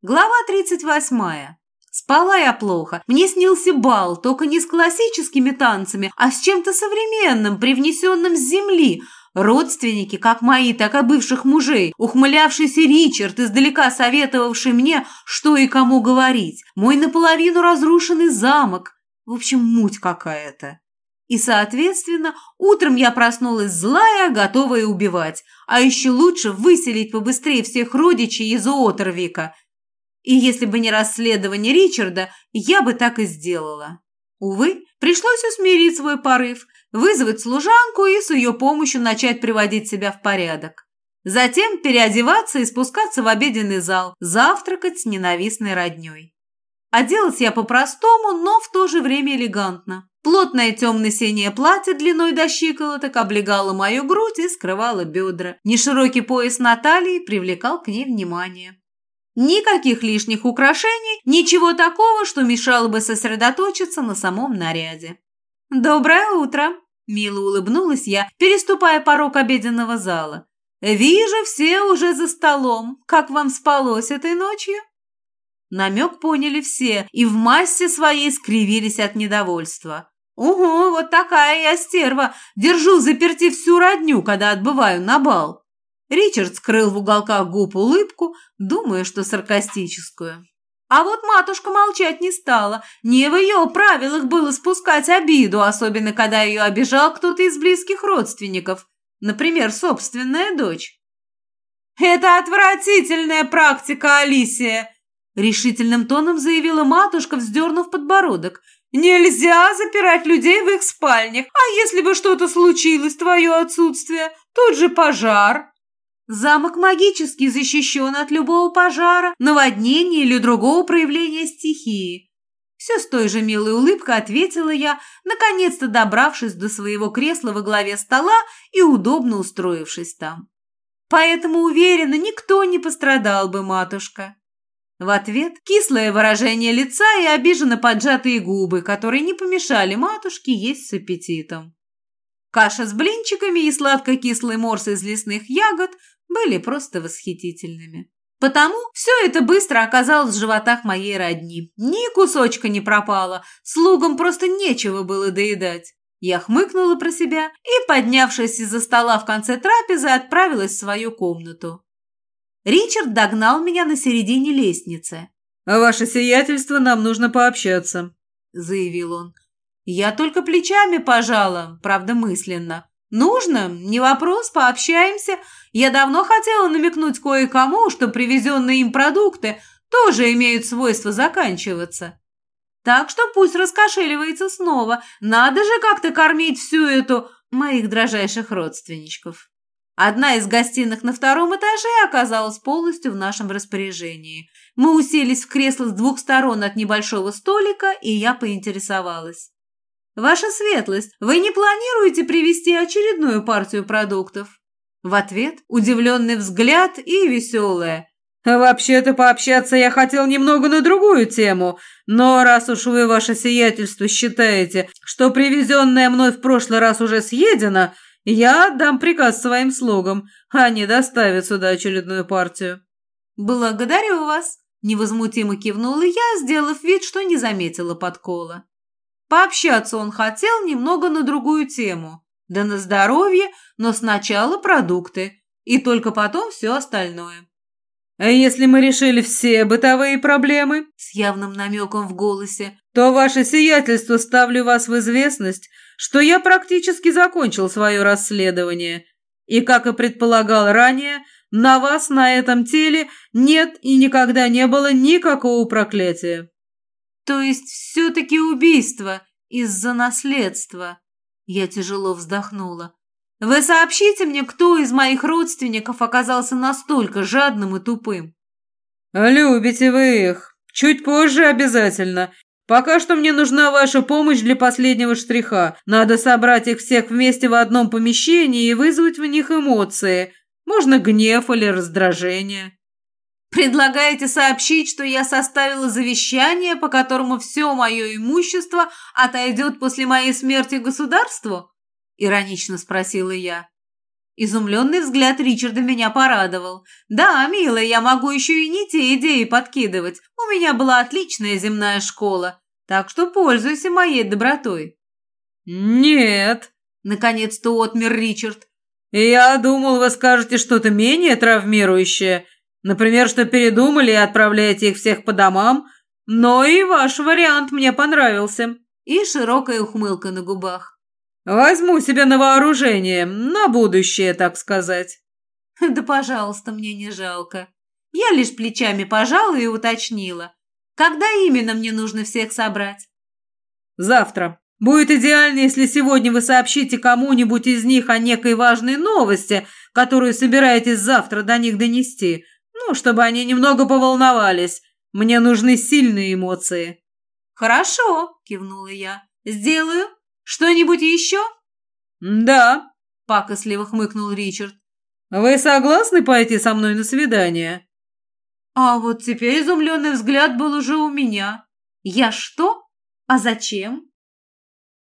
Глава 38. Спала я плохо. Мне снился бал, только не с классическими танцами, а с чем-то современным, привнесенным с земли. Родственники, как мои, так и бывших мужей. Ухмылявшийся Ричард, издалека советовавший мне, что и кому говорить. Мой наполовину разрушенный замок. В общем, муть какая-то. И, соответственно, утром я проснулась злая, готовая убивать. А еще лучше выселить побыстрее всех родичей из Уотервика – и если бы не расследование Ричарда, я бы так и сделала. Увы, пришлось усмирить свой порыв, вызвать служанку и с ее помощью начать приводить себя в порядок. Затем переодеваться и спускаться в обеденный зал, завтракать с ненавистной родней. Оделась я по-простому, но в то же время элегантно. Плотное темно-синее платье длиной до щиколоток облегало мою грудь и скрывало бедра. Неширокий пояс на талии привлекал к ней внимание. Никаких лишних украшений, ничего такого, что мешало бы сосредоточиться на самом наряде. «Доброе утро!» – мило улыбнулась я, переступая порог обеденного зала. «Вижу, все уже за столом. Как вам спалось этой ночью?» Намек поняли все и в массе своей скривились от недовольства. «Угу, вот такая я стерва. Держу заперти всю родню, когда отбываю на бал». Ричард скрыл в уголках губ улыбку, думая, что саркастическую. А вот матушка молчать не стала. Не в ее правилах было спускать обиду, особенно когда ее обижал кто-то из близких родственников, например, собственная дочь. «Это отвратительная практика, Алисия!» Решительным тоном заявила матушка, вздернув подбородок. «Нельзя запирать людей в их спальнях, а если бы что-то случилось твое отсутствие, тут же пожар, Замок магически защищен от любого пожара, наводнения или другого проявления стихии. Все с той же милой улыбкой ответила я, наконец-то добравшись до своего кресла во главе стола и удобно устроившись там. Поэтому уверена, никто не пострадал бы, матушка. В ответ кислое выражение лица и обиженно поджатые губы, которые не помешали матушке есть с аппетитом. Каша с блинчиками и сладко-кислый морс из лесных ягод были просто восхитительными. Потому все это быстро оказалось в животах моей родни. Ни кусочка не пропало, слугам просто нечего было доедать. Я хмыкнула про себя и, поднявшись из-за стола в конце трапезы, отправилась в свою комнату. Ричард догнал меня на середине лестницы. «Ваше сиятельство, нам нужно пообщаться», — заявил он. Я только плечами пожала, правда мысленно. «Нужно? Не вопрос, пообщаемся. Я давно хотела намекнуть кое-кому, что привезенные им продукты тоже имеют свойство заканчиваться. Так что пусть раскошеливается снова. Надо же как-то кормить всю эту моих дрожайших родственничков». Одна из гостиных на втором этаже оказалась полностью в нашем распоряжении. Мы уселись в кресло с двух сторон от небольшого столика, и я поинтересовалась. «Ваша светлость, вы не планируете привезти очередную партию продуктов?» В ответ удивленный взгляд и веселая. «Вообще-то пообщаться я хотел немного на другую тему, но раз уж вы, ваше сиятельство, считаете, что привезенное мной в прошлый раз уже съедено, я отдам приказ своим слугам, они доставят сюда очередную партию». «Благодарю вас», — невозмутимо кивнула я, сделав вид, что не заметила подкола. Пообщаться он хотел немного на другую тему. Да на здоровье, но сначала продукты. И только потом все остальное. «А если мы решили все бытовые проблемы?» С явным намеком в голосе. «То ваше сиятельство ставлю вас в известность, что я практически закончил свое расследование. И, как и предполагал ранее, на вас на этом теле нет и никогда не было никакого проклятия. То есть все-таки убийство из-за наследства. Я тяжело вздохнула. Вы сообщите мне, кто из моих родственников оказался настолько жадным и тупым. Любите вы их. Чуть позже обязательно. Пока что мне нужна ваша помощь для последнего штриха. Надо собрать их всех вместе в одном помещении и вызвать в них эмоции. Можно гнев или раздражение. Предлагаете сообщить, что я составила завещание, по которому все мое имущество отойдет после моей смерти государству? Иронично спросила я. Изумленный взгляд Ричарда меня порадовал. «Да, милая, я могу еще и не те идеи подкидывать. У меня была отличная земная школа, так что пользуйся моей добротой». «Нет», — наконец-то отмер Ричард. «Я думал, вы скажете что-то менее травмирующее. Например, что передумали и отправляете их всех по домам. Но и ваш вариант мне понравился». И широкая ухмылка на губах. Возьму себе на вооружение, на будущее, так сказать. Да, пожалуйста, мне не жалко. Я лишь плечами пожала и уточнила. Когда именно мне нужно всех собрать? Завтра. Будет идеально, если сегодня вы сообщите кому-нибудь из них о некой важной новости, которую собираетесь завтра до них донести. Ну, чтобы они немного поволновались. Мне нужны сильные эмоции. Хорошо, кивнула я. Сделаю. Что-нибудь еще?» «Да», — пакостливо хмыкнул Ричард. «Вы согласны пойти со мной на свидание?» А вот теперь изумленный взгляд был уже у меня. «Я что? А зачем?»